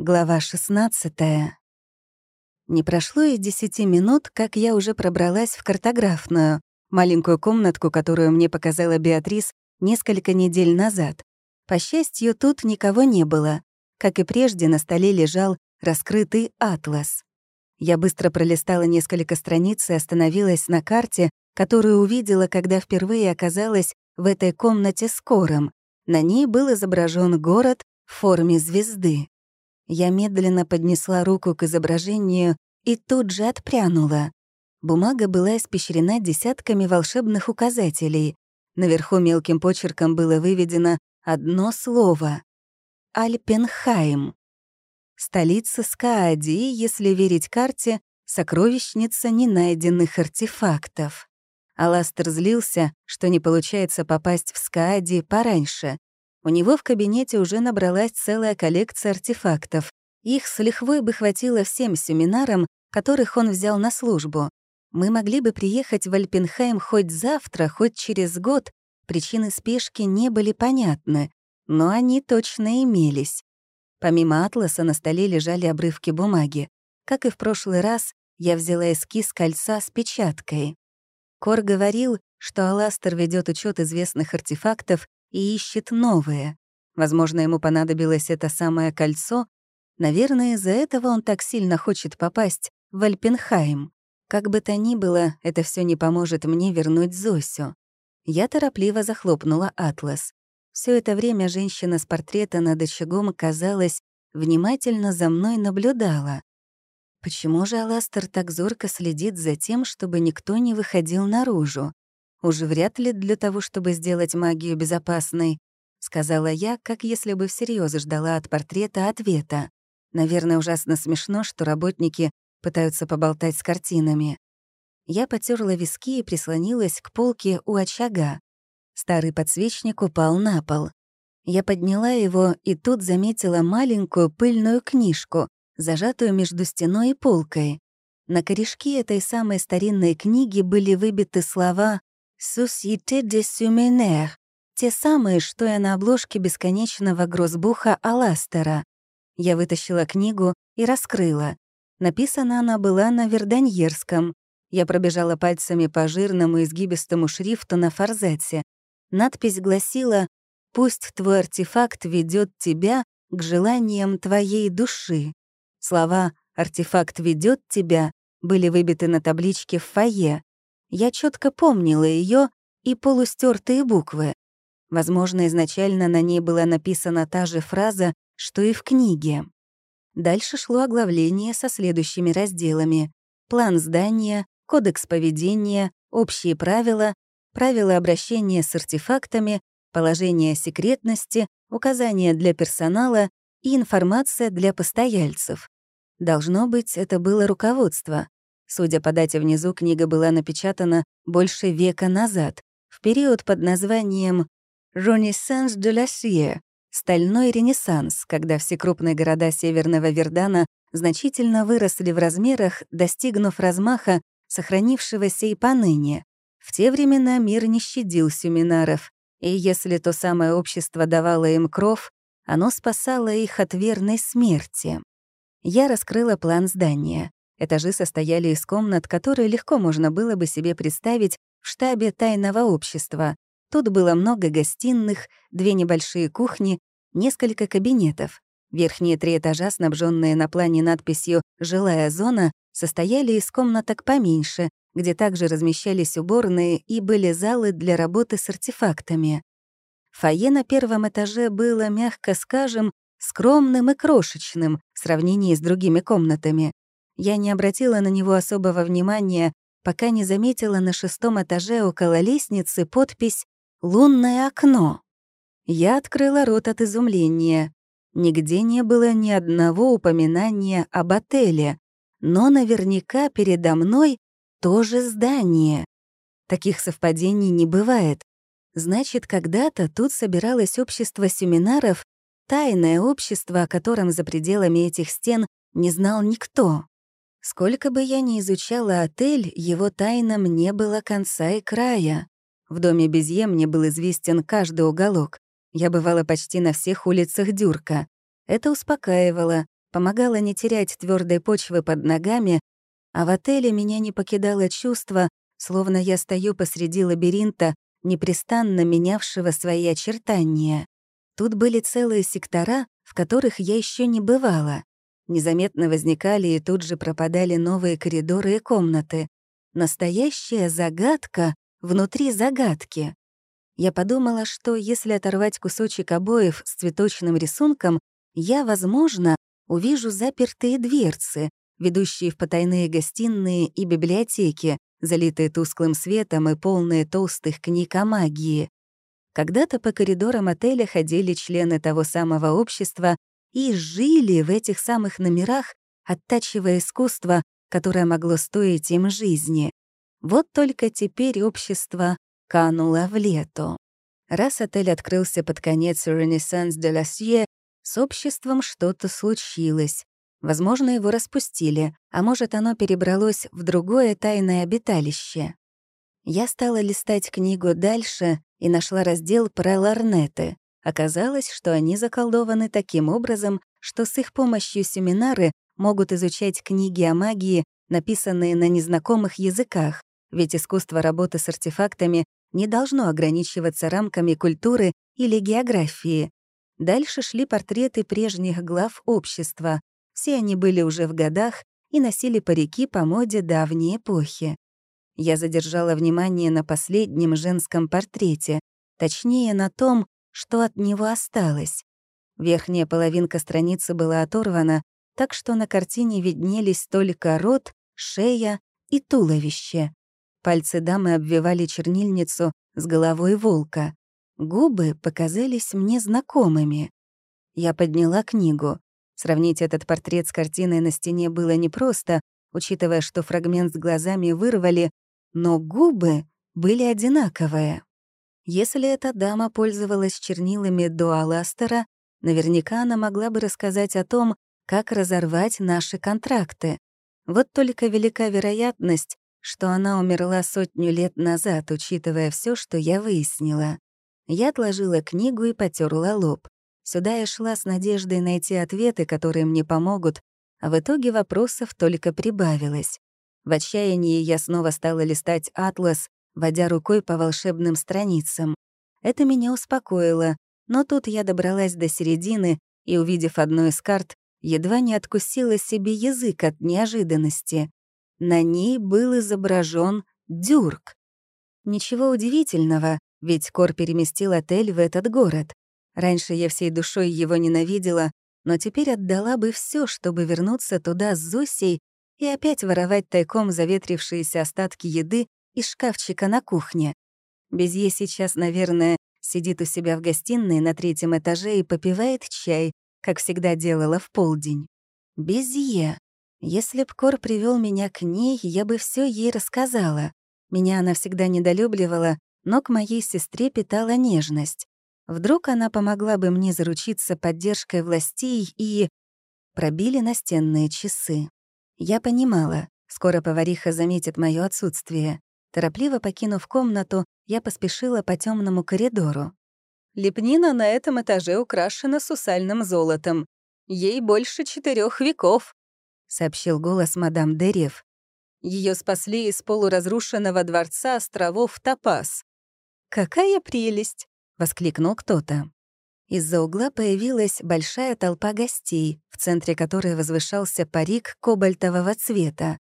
Глава 16. Не прошло и 10 минут, как я уже пробралась в картографную, маленькую комнатку, которую мне показала Беатрис несколько недель назад. По счастью, тут никого не было. Как и прежде, на столе лежал раскрытый атлас. Я быстро пролистала несколько страниц и остановилась на карте, которую увидела, когда впервые оказалась в этой комнате с кором. На ней был изображен город в форме звезды. Я медленно поднесла руку к изображению и тут же отпрянула. Бумага была испещрена десятками волшебных указателей. Наверху мелким почерком было выведено одно слово — «Альпенхайм». Столица Скаадии, если верить карте, сокровищница ненайденных артефактов. Аластер злился, что не получается попасть в Скаади пораньше. У него в кабинете уже набралась целая коллекция артефактов. Их с лихвой бы хватило всем семинарам, которых он взял на службу. Мы могли бы приехать в Альпенхайм хоть завтра, хоть через год. Причины спешки не были понятны, но они точно имелись. Помимо атласа на столе лежали обрывки бумаги. Как и в прошлый раз, я взяла эскиз кольца с печаткой. Кор говорил, что Аластер ведет учет известных артефактов и ищет новое. Возможно, ему понадобилось это самое кольцо. Наверное, из-за этого он так сильно хочет попасть в Альпенхайм. Как бы то ни было, это все не поможет мне вернуть Зосю. Я торопливо захлопнула атлас. Все это время женщина с портрета над очагом, казалось, внимательно за мной наблюдала. Почему же Аластер так зорко следит за тем, чтобы никто не выходил наружу? «Уже вряд ли для того, чтобы сделать магию безопасной», — сказала я, как если бы всерьез ждала от портрета ответа. Наверное, ужасно смешно, что работники пытаются поболтать с картинами. Я потёрла виски и прислонилась к полке у очага. Старый подсвечник упал на пол. Я подняла его и тут заметила маленькую пыльную книжку, зажатую между стеной и полкой. На корешке этой самой старинной книги были выбиты слова Société des Summonaires, те самые, что и на обложке бесконечного грозбуха Аластера. Я вытащила книгу и раскрыла. Написана она была на верданьерском. Я пробежала пальцами по жирному изгибистому шрифту на форзете. Надпись гласила «Пусть твой артефакт ведет тебя к желаниям твоей души». Слова «Артефакт ведет тебя» были выбиты на табличке в фойе. Я четко помнила ее и полустертые буквы. Возможно, изначально на ней была написана та же фраза, что и в книге. Дальше шло оглавление со следующими разделами. План здания, кодекс поведения, общие правила, правила обращения с артефактами, положение секретности, указания для персонала и информация для постояльцев. Должно быть, это было руководство. Судя по дате внизу, книга была напечатана больше века назад, в период под названием «Ренессанс де Ласье» — «Стальной ренессанс», когда все крупные города Северного Вердана значительно выросли в размерах, достигнув размаха, сохранившегося и поныне. В те времена мир не щадил семинаров, и если то самое общество давало им кров, оно спасало их от верной смерти. Я раскрыла план здания. Этажи состояли из комнат, которые легко можно было бы себе представить в штабе тайного общества. Тут было много гостиных, две небольшие кухни, несколько кабинетов. Верхние три этажа, снабженные на плане надписью «Жилая зона», состояли из комнаток поменьше, где также размещались уборные и были залы для работы с артефактами. Фойе на первом этаже было, мягко скажем, скромным и крошечным в сравнении с другими комнатами. Я не обратила на него особого внимания, пока не заметила на шестом этаже около лестницы подпись «Лунное окно». Я открыла рот от изумления. Нигде не было ни одного упоминания об отеле, но наверняка передо мной тоже здание. Таких совпадений не бывает. Значит, когда-то тут собиралось общество семинаров, тайное общество, о котором за пределами этих стен не знал никто. Сколько бы я ни изучала отель, его тайнам не было конца и края. В доме Безье мне был известен каждый уголок. Я бывала почти на всех улицах Дюрка. Это успокаивало, помогало не терять твердой почвы под ногами, а в отеле меня не покидало чувство, словно я стою посреди лабиринта, непрестанно менявшего свои очертания. Тут были целые сектора, в которых я еще не бывала. Незаметно возникали и тут же пропадали новые коридоры и комнаты. Настоящая загадка внутри загадки. Я подумала, что если оторвать кусочек обоев с цветочным рисунком, я, возможно, увижу запертые дверцы, ведущие в потайные гостиные и библиотеки, залитые тусклым светом и полные толстых книг о магии. Когда-то по коридорам отеля ходили члены того самого общества, и жили в этих самых номерах, оттачивая искусство, которое могло стоить им жизни. Вот только теперь общество кануло в лето. Раз отель открылся под конец «Ренессанс де Ласье», с обществом что-то случилось. Возможно, его распустили, а может, оно перебралось в другое тайное обиталище. Я стала листать книгу дальше и нашла раздел про Лорнеты. Оказалось, что они заколдованы таким образом, что с их помощью семинары могут изучать книги о магии, написанные на незнакомых языках, ведь искусство работы с артефактами не должно ограничиваться рамками культуры или географии. Дальше шли портреты прежних глав общества. Все они были уже в годах и носили парики по моде давней эпохи. Я задержала внимание на последнем женском портрете, точнее на том, что от него осталось. Верхняя половинка страницы была оторвана, так что на картине виднелись только рот, шея и туловище. Пальцы дамы обвивали чернильницу с головой волка. Губы показались мне знакомыми. Я подняла книгу. Сравнить этот портрет с картиной на стене было непросто, учитывая, что фрагмент с глазами вырвали, но губы были одинаковые. Если эта дама пользовалась чернилами дуаластера, наверняка она могла бы рассказать о том, как разорвать наши контракты. Вот только велика вероятность, что она умерла сотню лет назад, учитывая все, что я выяснила. Я отложила книгу и потерла лоб. Сюда я шла с надеждой найти ответы, которые мне помогут, а в итоге вопросов только прибавилось. В отчаянии я снова стала листать атлас, водя рукой по волшебным страницам. Это меня успокоило, но тут я добралась до середины и, увидев одну из карт, едва не откусила себе язык от неожиданности. На ней был изображен дюрк. Ничего удивительного, ведь Кор переместил отель в этот город. Раньше я всей душой его ненавидела, но теперь отдала бы все, чтобы вернуться туда с Зосей и опять воровать тайком заветрившиеся остатки еды из шкафчика на кухне. Безье сейчас, наверное, сидит у себя в гостиной на третьем этаже и попивает чай, как всегда делала в полдень. Безье. Если б Кор привел меня к ней, я бы все ей рассказала. Меня она всегда недолюбливала, но к моей сестре питала нежность. Вдруг она помогла бы мне заручиться поддержкой властей и... Пробили настенные часы. Я понимала, скоро повариха заметит мое отсутствие. Торопливо покинув комнату, я поспешила по темному коридору. Лепнина на этом этаже украшена сусальным золотом. Ей больше четырех веков, сообщил голос мадам Дерев. Ее спасли из полуразрушенного дворца островов Топас. Какая прелесть! воскликнул кто-то. Из-за угла появилась большая толпа гостей, в центре которой возвышался парик кобальтового цвета.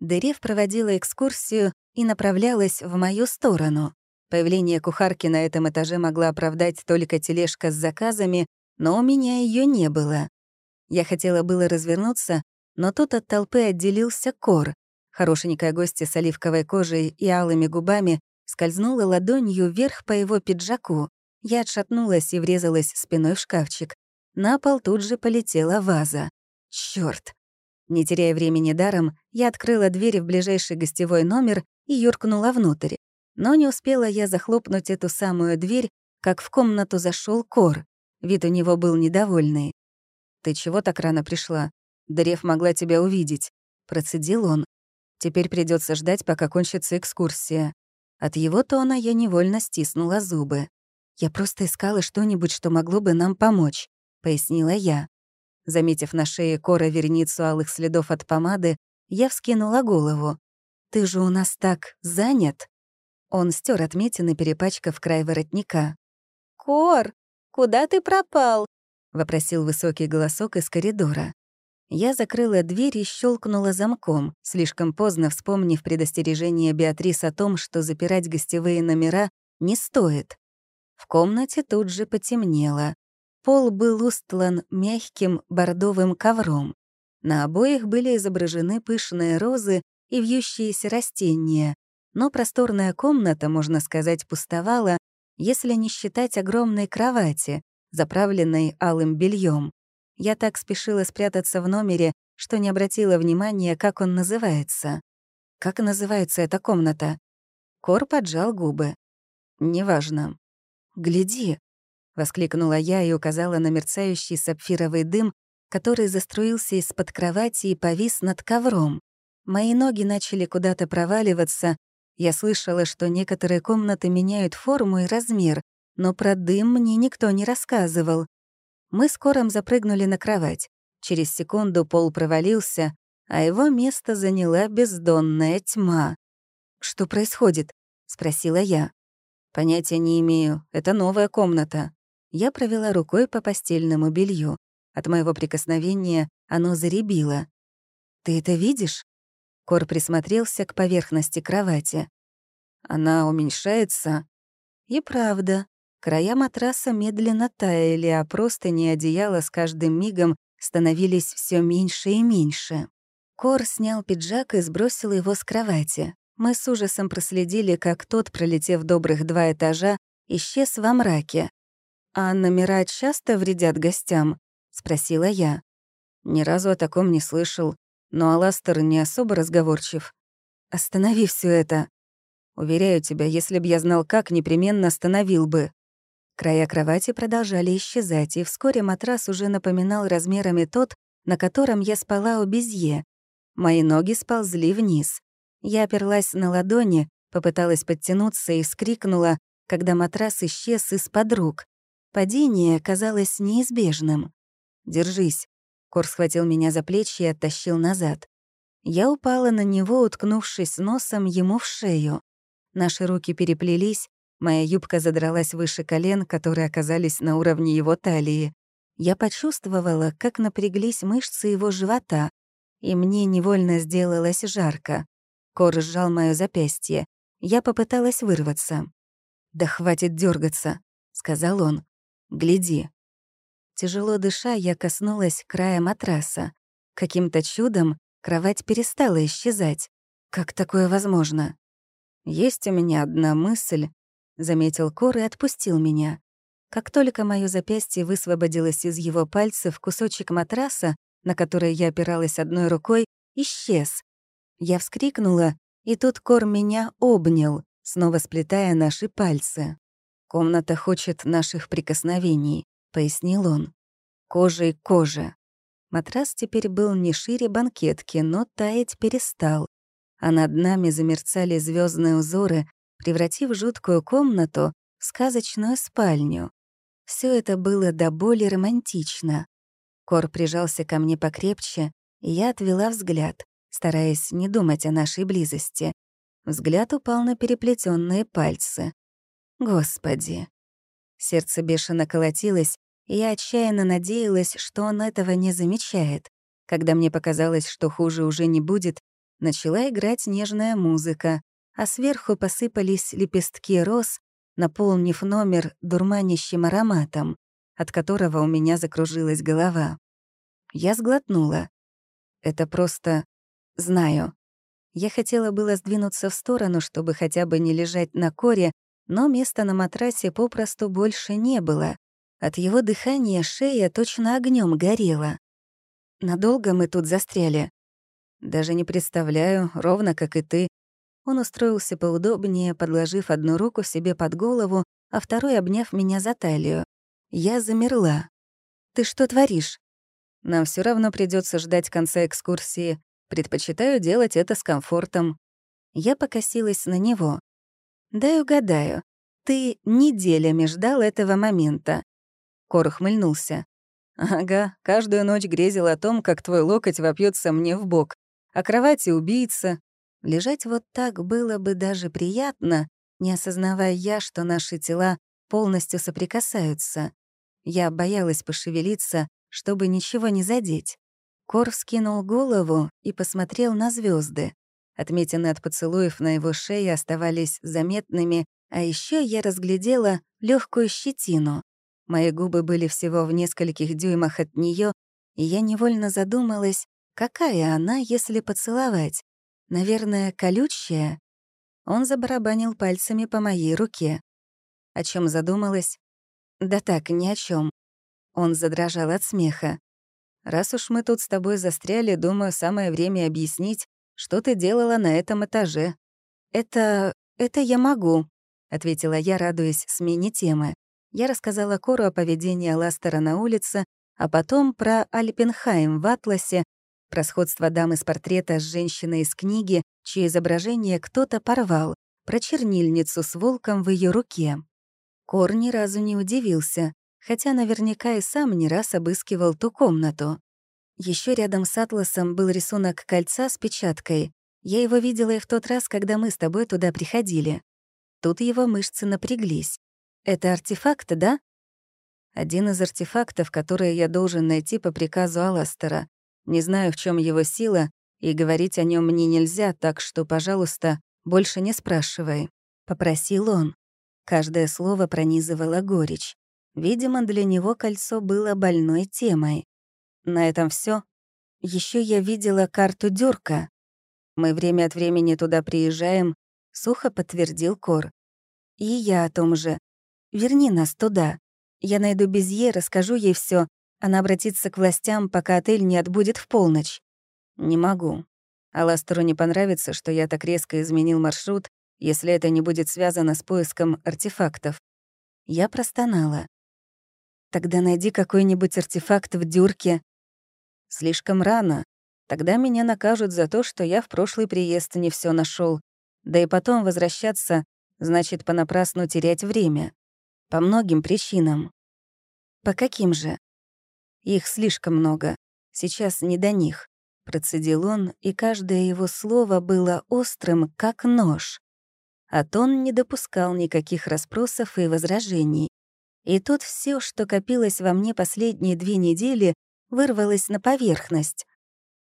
Дерев проводила экскурсию и направлялась в мою сторону. Появление кухарки на этом этаже могла оправдать только тележка с заказами, но у меня ее не было. Я хотела было развернуться, но тут от толпы отделился кор. Хорошенькая гостья с оливковой кожей и алыми губами скользнула ладонью вверх по его пиджаку. Я отшатнулась и врезалась спиной в шкафчик. На пол тут же полетела ваза. Чёрт! Не теряя времени даром, я открыла двери в ближайший гостевой номер и юркнула внутрь. Но не успела я захлопнуть эту самую дверь, как в комнату зашел Кор. Вид у него был недовольный. «Ты чего так рано пришла? Древ могла тебя увидеть», — процедил он. «Теперь придется ждать, пока кончится экскурсия». От его тона я невольно стиснула зубы. «Я просто искала что-нибудь, что могло бы нам помочь», — пояснила я. Заметив на шее Кора вереницу алых следов от помады, я вскинула голову. «Ты же у нас так занят!» Он стер отметины, перепачкав край воротника. «Кор, куда ты пропал?» — вопросил высокий голосок из коридора. Я закрыла дверь и щелкнула замком, слишком поздно вспомнив предостережение Беатрис о том, что запирать гостевые номера не стоит. В комнате тут же потемнело. Пол был устлан мягким бордовым ковром. На обоих были изображены пышные розы и вьющиеся растения, но просторная комната, можно сказать, пустовала, если не считать огромной кровати, заправленной алым бельем. Я так спешила спрятаться в номере, что не обратила внимания, как он называется. Как называется эта комната? Кор поджал губы. Неважно. «Гляди», Воскликнула я и указала на мерцающий сапфировый дым, который заструился из-под кровати и повис над ковром. Мои ноги начали куда-то проваливаться. Я слышала, что некоторые комнаты меняют форму и размер, но про дым мне никто не рассказывал. Мы с запрыгнули на кровать. Через секунду пол провалился, а его место заняла бездонная тьма. «Что происходит?» — спросила я. «Понятия не имею. Это новая комната». Я провела рукой по постельному белью. От моего прикосновения оно заребило. «Ты это видишь?» Кор присмотрелся к поверхности кровати. «Она уменьшается?» «И правда. Края матраса медленно таяли, а простыни и одеяло с каждым мигом становились все меньше и меньше. Кор снял пиджак и сбросил его с кровати. Мы с ужасом проследили, как тот, пролетев добрых два этажа, исчез во мраке, «А номера часто вредят гостям?» — спросила я. Ни разу о таком не слышал, но Аластер не особо разговорчив. «Останови все это!» «Уверяю тебя, если б я знал как, непременно остановил бы». Края кровати продолжали исчезать, и вскоре матрас уже напоминал размерами тот, на котором я спала у Безье. Мои ноги сползли вниз. Я оперлась на ладони, попыталась подтянуться и вскрикнула, когда матрас исчез из-под рук. Падение казалось неизбежным. «Держись». Кор схватил меня за плечи и оттащил назад. Я упала на него, уткнувшись носом ему в шею. Наши руки переплелись, моя юбка задралась выше колен, которые оказались на уровне его талии. Я почувствовала, как напряглись мышцы его живота, и мне невольно сделалось жарко. Кор сжал моё запястье. Я попыталась вырваться. «Да хватит дергаться, сказал он. Гляди». Тяжело дыша, я коснулась края матраса. Каким-то чудом кровать перестала исчезать. Как такое возможно? «Есть у меня одна мысль», — заметил Кор и отпустил меня. Как только мое запястье высвободилось из его пальцев, кусочек матраса, на который я опиралась одной рукой, исчез. Я вскрикнула, и тут Кор меня обнял, снова сплетая наши пальцы. «Комната хочет наших прикосновений», — пояснил он. Кожа и кожа. Матрас теперь был не шире банкетки, но таять перестал, а над нами замерцали звездные узоры, превратив жуткую комнату в сказочную спальню. Все это было до боли романтично. Кор прижался ко мне покрепче, и я отвела взгляд, стараясь не думать о нашей близости. Взгляд упал на переплетенные пальцы. Господи!» Сердце бешено колотилось, и я отчаянно надеялась, что он этого не замечает. Когда мне показалось, что хуже уже не будет, начала играть нежная музыка, а сверху посыпались лепестки роз, наполнив номер дурманящим ароматом, от которого у меня закружилась голова. Я сглотнула. Это просто... Знаю. Я хотела было сдвинуться в сторону, чтобы хотя бы не лежать на коре, но места на матрасе попросту больше не было. От его дыхания шея точно огнем горела. Надолго мы тут застряли. Даже не представляю, ровно как и ты. Он устроился поудобнее, подложив одну руку себе под голову, а второй обняв меня за талию. Я замерла. «Ты что творишь?» «Нам все равно придется ждать конца экскурсии. Предпочитаю делать это с комфортом». Я покосилась на него. Дай угадаю, ты неделями ждал этого момента». Кор хмыльнулся. «Ага, каждую ночь грезил о том, как твой локоть вопьется мне в бок, а кровати убийца». Лежать вот так было бы даже приятно, не осознавая я, что наши тела полностью соприкасаются. Я боялась пошевелиться, чтобы ничего не задеть. Кор вскинул голову и посмотрел на звезды. Отметины от поцелуев на его шее оставались заметными, а еще я разглядела легкую щетину. Мои губы были всего в нескольких дюймах от нее, и я невольно задумалась, какая она, если поцеловать. Наверное, колючая. Он забарабанил пальцами по моей руке. О чем задумалась? Да так, ни о чем. Он задрожал от смеха. «Раз уж мы тут с тобой застряли, думаю, самое время объяснить, что ты делала на этом этаже?» «Это... это я могу», — ответила я, радуясь смене темы. Я рассказала Кору о поведении Ластера на улице, а потом про Альпенхайм в «Атласе», про сходство дамы с портрета с женщиной из книги, чье изображение кто-то порвал, про чернильницу с волком в ее руке. Кор ни разу не удивился, хотя наверняка и сам не раз обыскивал ту комнату. Еще рядом с «Атласом» был рисунок кольца с печаткой. Я его видела и в тот раз, когда мы с тобой туда приходили. Тут его мышцы напряглись. Это артефакт, да? Один из артефактов, которые я должен найти по приказу Аластера. Не знаю, в чем его сила, и говорить о нем мне нельзя, так что, пожалуйста, больше не спрашивай. Попросил он. Каждое слово пронизывало горечь. Видимо, для него кольцо было больной темой. На этом все. Еще я видела карту Дюрка. Мы время от времени туда приезжаем, сухо подтвердил Кор. И я о том же. Верни нас туда. Я найду Безье, расскажу ей все. Она обратится к властям, пока отель не отбудет в полночь. Не могу. Аластеру не понравится, что я так резко изменил маршрут, если это не будет связано с поиском артефактов. Я простонала. Тогда найди какой-нибудь артефакт в дюрке, Слишком рано. Тогда меня накажут за то, что я в прошлый приезд не все нашел. Да и потом возвращаться значит понапрасну терять время. По многим причинам. По каким же? Их слишком много. Сейчас не до них. Процедил он, и каждое его слово было острым, как нож. А тон не допускал никаких расспросов и возражений. И тут все, что копилось во мне последние две недели, вырвалась на поверхность.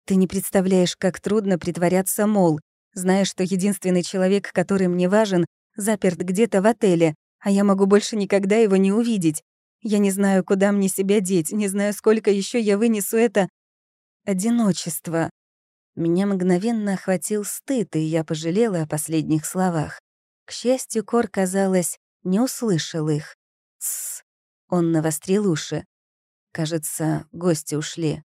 Ты не представляешь, как трудно притворяться мол, зная, что единственный человек, который мне важен, заперт где-то в отеле, а я могу больше никогда его не увидеть. Я не знаю, куда мне себя деть, не знаю, сколько еще я вынесу это... Одиночество. Меня мгновенно охватил стыд, и я пожалела о последних словах. К счастью, Кор, казалось, не услышал их. «Тссс!» Он навострил уши. Кажется, гости ушли.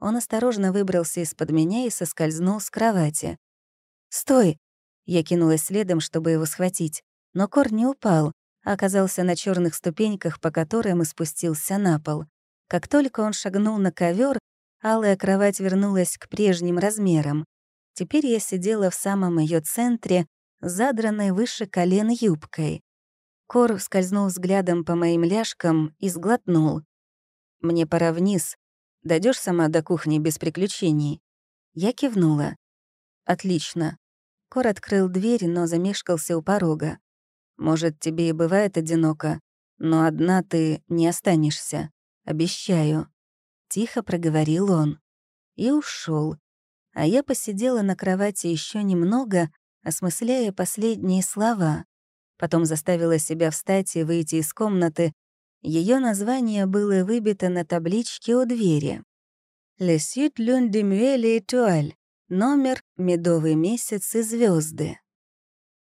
Он осторожно выбрался из-под меня и соскользнул с кровати. «Стой!» Я кинулась следом, чтобы его схватить. Но Кор не упал, а оказался на черных ступеньках, по которым и спустился на пол. Как только он шагнул на ковер, алая кровать вернулась к прежним размерам. Теперь я сидела в самом ее центре, задранной выше колен юбкой. Кор скользнул взглядом по моим ляжкам и сглотнул. Мне пора вниз. Дойдешь сама до кухни без приключений?» Я кивнула. «Отлично». Кор открыл дверь, но замешкался у порога. «Может, тебе и бывает одиноко, но одна ты не останешься. Обещаю». Тихо проговорил он. И ушел. А я посидела на кровати еще немного, осмысляя последние слова. Потом заставила себя встать и выйти из комнаты, ее название было выбито на табличке у двери. «Le Sud Lune Туаль, номер «Медовый месяц и звезды.